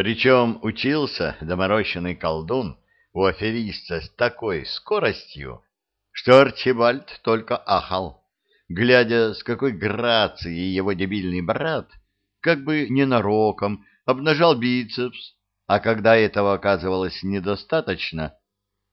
Причем учился доморощенный колдун у афериста с такой скоростью, что Арчибальд только ахал, глядя, с какой грацией его дебильный брат как бы ненароком обнажал бицепс, а когда этого оказывалось недостаточно,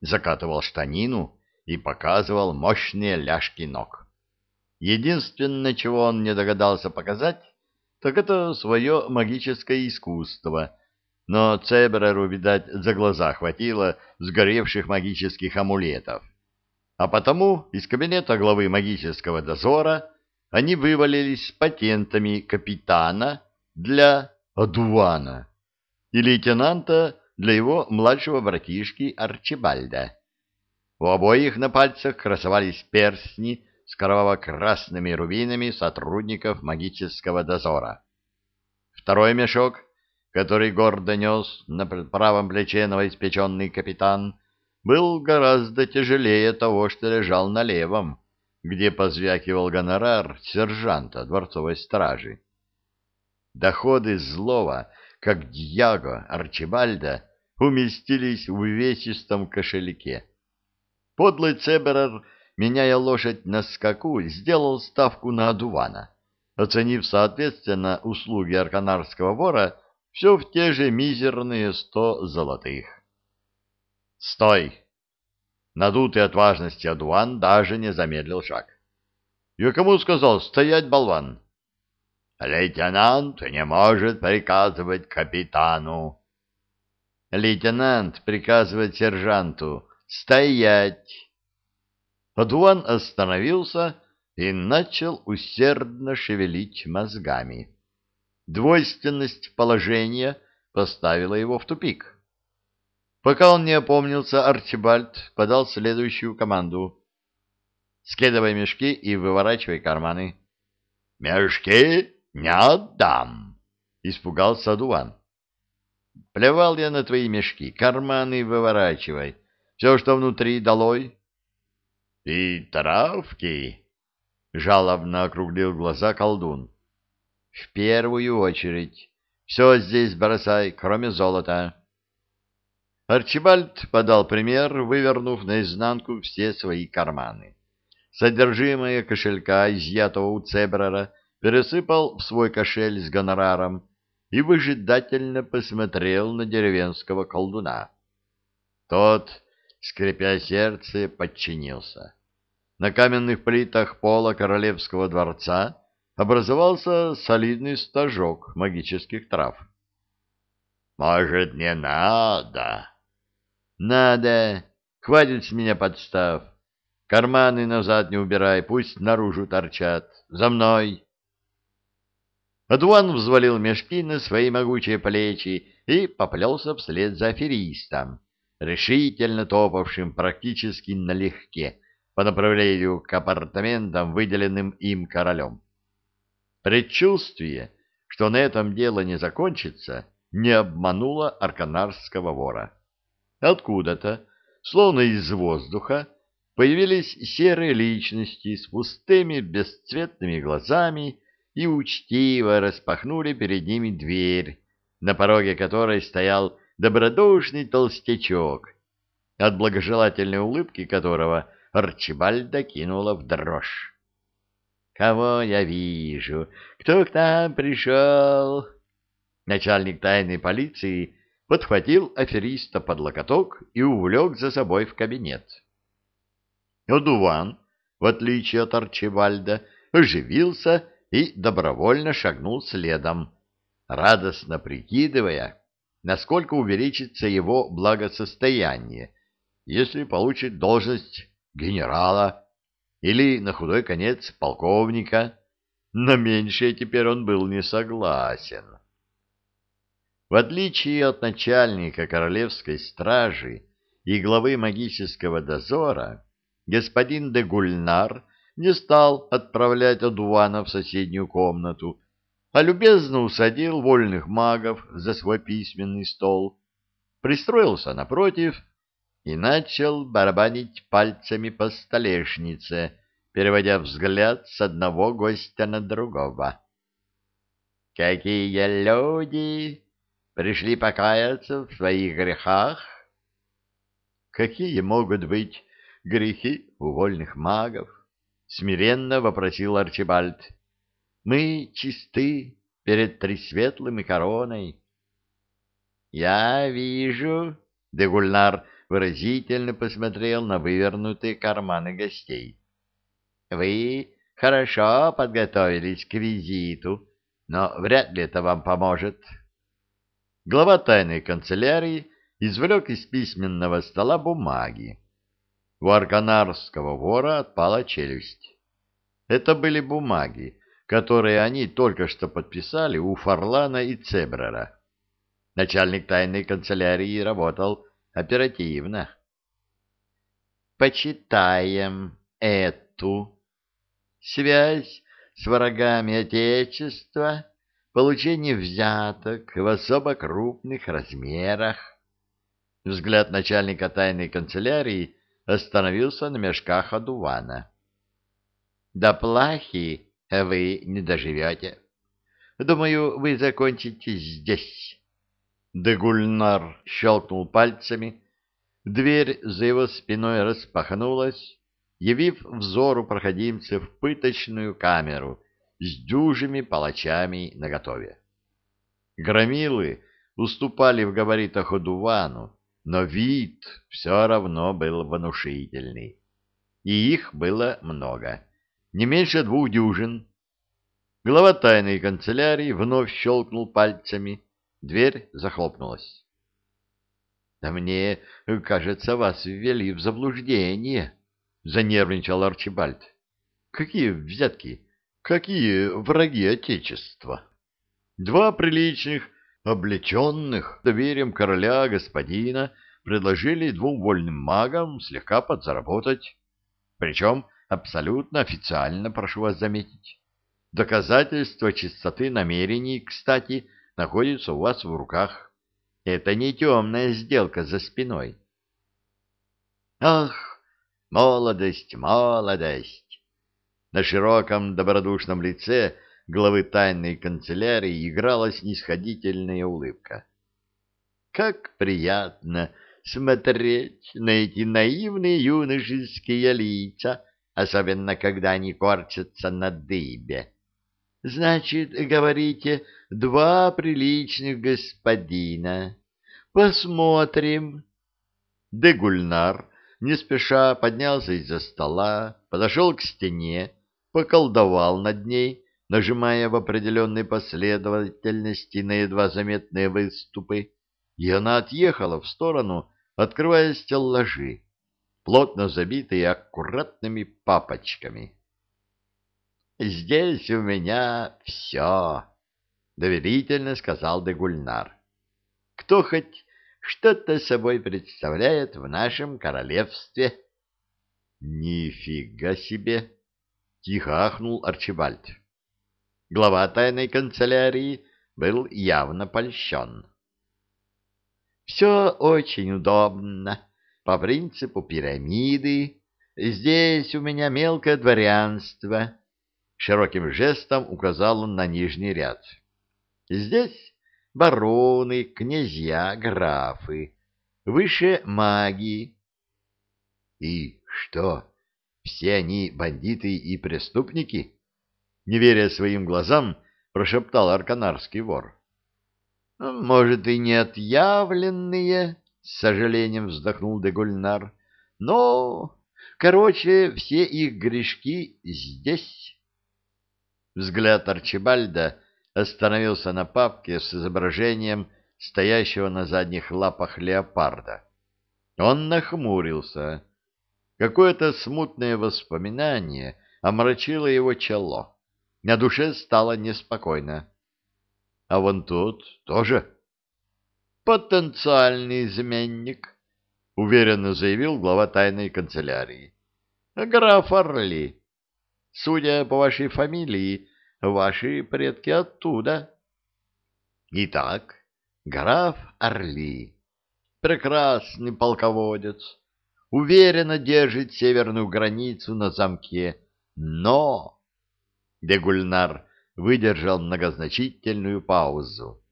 закатывал штанину и показывал мощные ляжки ног. Единственное, чего он не догадался показать, так это свое магическое искусство, но Цебереру, видать, за глаза хватило сгоревших магических амулетов. А потому из кабинета главы магического дозора они вывалились с патентами капитана для одувана и лейтенанта для его младшего братишки Арчибальда. У обоих на пальцах красовались перстни с кроваво-красными рубинами сотрудников магического дозора. Второй мешок, который гордо нес на правом плече новоиспеченный капитан, был гораздо тяжелее того, что лежал на левом, где позвякивал гонорар сержанта дворцовой стражи. Доходы злого как Дьяго Арчибальда, уместились в увесистом кошельке. Подлый Цеберер, меняя лошадь на скаку, сделал ставку на одувана, оценив, соответственно, услуги арканарского вора все в те же мизерные сто золотых. «Стой!» Надутый от важности одуван даже не замедлил шаг. «Я кому сказал стоять, болван?» Лейтенант не может приказывать капитану. Лейтенант приказывает сержанту стоять. Адуан остановился и начал усердно шевелить мозгами. Двойственность положения поставила его в тупик. Пока он не опомнился, Арчибальд подал следующую команду. «Скидывай мешки и выворачивай карманы». «Мешки?» «Не отдам!» — испугался Адуан. «Плевал я на твои мешки, карманы выворачивай. Все, что внутри, долой». «И травки?» — жалобно округлил глаза колдун. «В первую очередь. Все здесь бросай, кроме золота». Арчибальд подал пример, вывернув наизнанку все свои карманы. Содержимое кошелька, изъятого у Цебрера, пересыпал в свой кошель с гонораром и выжидательно посмотрел на деревенского колдуна. Тот, скрипя сердце, подчинился. На каменных плитах пола королевского дворца образовался солидный стажок магических трав. «Может, не надо?» «Надо. Хватит с меня подстав. Карманы назад не убирай, пусть наружу торчат. За мной!» Адуан взвалил мешки на свои могучие плечи и поплелся вслед за аферистом, решительно топавшим практически налегке по направлению к апартаментам, выделенным им королем. Предчувствие, что на этом дело не закончится, не обмануло арканарского вора. Откуда-то, словно из воздуха, появились серые личности с пустыми бесцветными глазами и учтиво распахнули перед ними дверь, на пороге которой стоял добродушный толстячок, от благожелательной улыбки которого Арчибальда кинула в дрожь. «Кого я вижу? Кто к нам пришел?» Начальник тайной полиции подхватил афериста под локоток и увлек за собой в кабинет. Одуван, в отличие от Арчибальда, оживился и добровольно шагнул следом, радостно прикидывая, насколько увеличится его благосостояние, если получит должность генерала или, на худой конец, полковника. На меньшее теперь он был не согласен. В отличие от начальника королевской стражи и главы магического дозора, господин де Гульнар не стал отправлять одувана в соседнюю комнату, а любезно усадил вольных магов за свой письменный стол, пристроился напротив и начал барабанить пальцами по столешнице, переводя взгляд с одного гостя на другого. «Какие люди! пришли покаяться в своих грехах? Какие могут быть грехи у вольных магов? Смиренно вопросил Арчибальд. Мы чисты перед Тресветлым и короной. Я вижу, Дегульнар выразительно посмотрел на вывернутые карманы гостей. Вы хорошо подготовились к визиту, но вряд ли это вам поможет. Глава тайной канцелярии извлек из письменного стола бумаги. У арканарского вора отпала челюсть. Это были бумаги, которые они только что подписали у Фарлана и Цебрера. Начальник тайной канцелярии работал оперативно. «Почитаем эту связь с врагами Отечества, получение взяток в особо крупных размерах, Взгляд начальника тайной канцелярии остановился на мешках одувана. «До плахи вы не доживете. Думаю, вы закончите здесь». Дегульнар щелкнул пальцами. Дверь за его спиной распахнулась, явив взору проходимцев пыточную камеру с дюжими палачами наготове. Громилы уступали в габаритах одувану, но вид все равно был внушительный. И их было много, не меньше двух дюжин. Глава тайной канцелярии вновь щелкнул пальцами, дверь захлопнулась. — мне, кажется, вас ввели в заблуждение, — занервничал Арчибальд. — Какие взятки? Какие враги Отечества? Два приличных облеченных доверием короля господина предложили двум вольным магам слегка подзаработать. Причем абсолютно официально, прошу вас заметить. Доказательство чистоты намерений, кстати, находится у вас в руках. Это не темная сделка за спиной. Ах, молодость, молодость! На широком добродушном лице главы тайной канцелярии играла снисходительная улыбка. Как приятно смотреть на эти наивные юношеские лица, особенно когда они корчатся на дыбе. Значит, говорите, два приличных господина. Посмотрим. Дегульнар не спеша поднялся из-за стола, подошел к стене, поколдовал над ней, нажимая в определенной последовательности на едва заметные выступы, и она отъехала в сторону, открывая стеллажи, плотно забитые аккуратными папочками. «Здесь у меня все», — доверительно сказал Дегульнар. «Кто хоть что-то собой представляет в нашем королевстве?» «Нифига себе!» — тихо ахнул Арчибальд. Глава тайной канцелярии был явно польщен. «Все очень удобно, по принципу пирамиды. Здесь у меня мелкое дворянство». Широким жестом указал он на нижний ряд. «Здесь бароны, князья, графы, выше маги». «И что, все они бандиты и преступники?» не веря своим глазам, прошептал арканарский вор. — Может, и не отъявленные, — с сожалением вздохнул Дегульнар, — но, короче, все их грешки здесь. Взгляд Арчибальда остановился на папке с изображением стоящего на задних лапах леопарда. Он нахмурился. Какое-то смутное воспоминание омрачило его чело. На душе стало неспокойно. А вон тут тоже потенциальный изменник, уверенно заявил глава тайной канцелярии. Граф Орли. Судя по вашей фамилии, ваши предки оттуда. Итак, граф Орли, прекрасный полководец, уверенно держит северную границу на замке, но Дегульнар выдержал многозначительную паузу.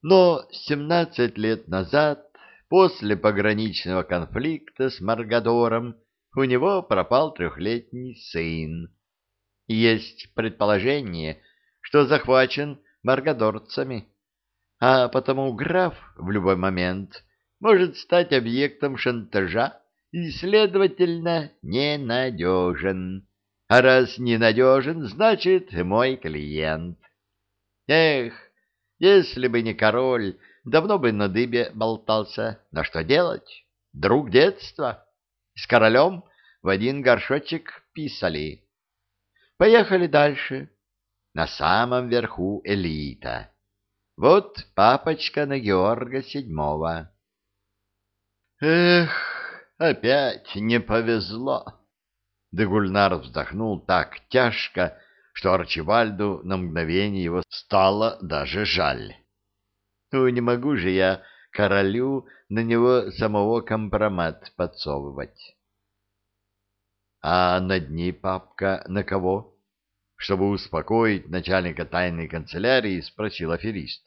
Но семнадцать лет назад, после пограничного конфликта с Маргадором, у него пропал трехлетний сын. Есть предположение, что захвачен маргадорцами, а потому граф в любой момент может стать объектом шантажа и, следовательно, ненадежен. А раз ненадежен, значит, мой клиент. Эх, если бы не король, давно бы на дыбе болтался. Но что делать? Друг детства. С королем в один горшочек писали. Поехали дальше. На самом верху элита. Вот папочка на Георга седьмого. Эх, опять не повезло. Дегульнар вздохнул так тяжко, что Арчибальду на мгновение его стало даже жаль. Ну, не могу же я королю на него самого компромат подсовывать. А над ней папка на кого? Чтобы успокоить начальника тайной канцелярии, спросил аферист.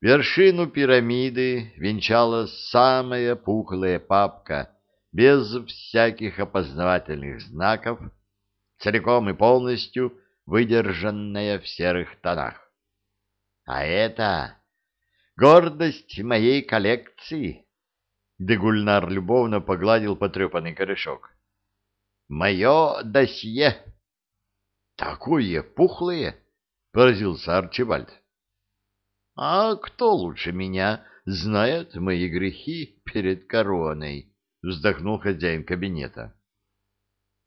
Вершину пирамиды венчала самая пухлая папка, без всяких опознавательных знаков, целиком и полностью выдержанная в серых тонах. А это гордость моей коллекции. Дегульнар любовно погладил потрепанный корешок. Мое досье. Такое пухлое, поразился Арчибальд. А кто лучше меня знает мои грехи перед короной? Вздохнул хозяин кабинета.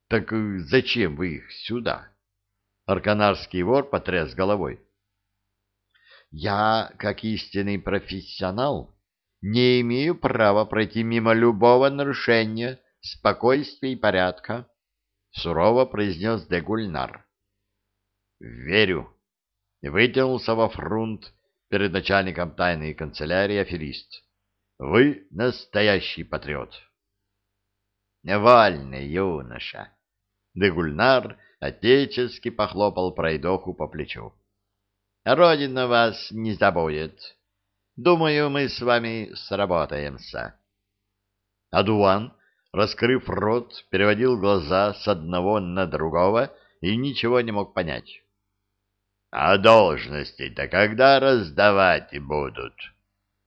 Так зачем вы их сюда? Арканарский вор потряс головой. Я, как истинный профессионал, не имею права пройти мимо любого нарушения спокойствия и порядка, сурово произнес Дегульнар. Верю. Вытянулся во фрунт перед начальником тайной канцелярии аферист. Вы настоящий патриот. Вольный юноша. Дегульнар отечески похлопал пройдоху по плечу. Родина вас не забудет. Думаю, мы с вами сработаемся. Адуан, раскрыв рот, переводил глаза с одного на другого и ничего не мог понять. А должности-то когда раздавать будут?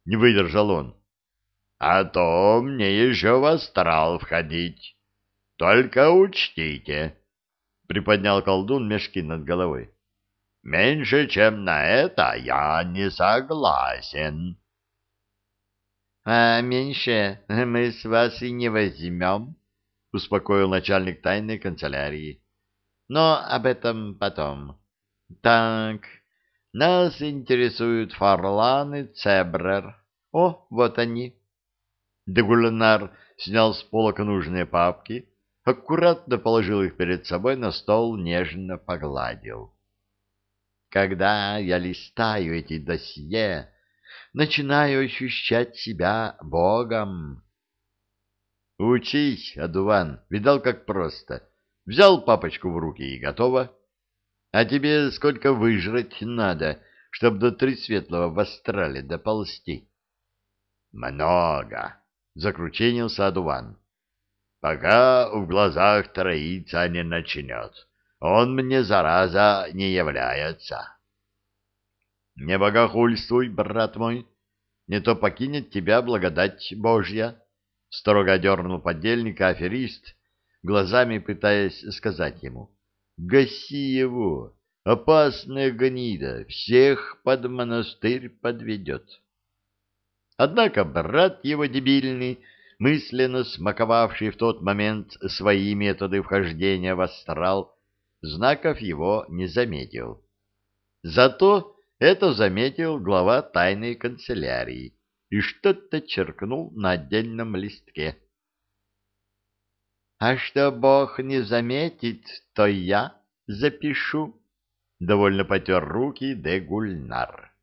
Не выдержал он. А то мне еще в астрал входить. Только учтите, приподнял колдун мешки над головой. Меньше, чем на это, я не согласен. — А меньше мы с вас и не возьмем, — успокоил начальник тайной канцелярии. — Но об этом потом. Так, нас интересуют Фарлан и Цебрер. О, вот они. Дегулинар снял с полок нужные папки, аккуратно положил их перед собой на стол, нежно погладил. Когда я листаю эти досье, начинаю ощущать себя богом. Учись, Адуван, видал, как просто. Взял папочку в руки и готово. А тебе сколько выжрать надо, чтобы до Тресветлого в астрале доползти? — Много, — закрученился Адуван. — Пока в глазах троица не начнет. Он мне, зараза, не является. — Не богохульствуй, брат мой, не то покинет тебя благодать Божья, — строго дернул подельника аферист, глазами пытаясь сказать ему. — Гаси его, опасная гнида, всех под монастырь подведет. Однако брат его дебильный, мысленно смаковавший в тот момент свои методы вхождения в астрал, знаков его не заметил. Зато это заметил глава тайной канцелярии и что-то черкнул на отдельном листке. А что Бог не заметит, то я запишу. Довольно потер руки де Гульнар.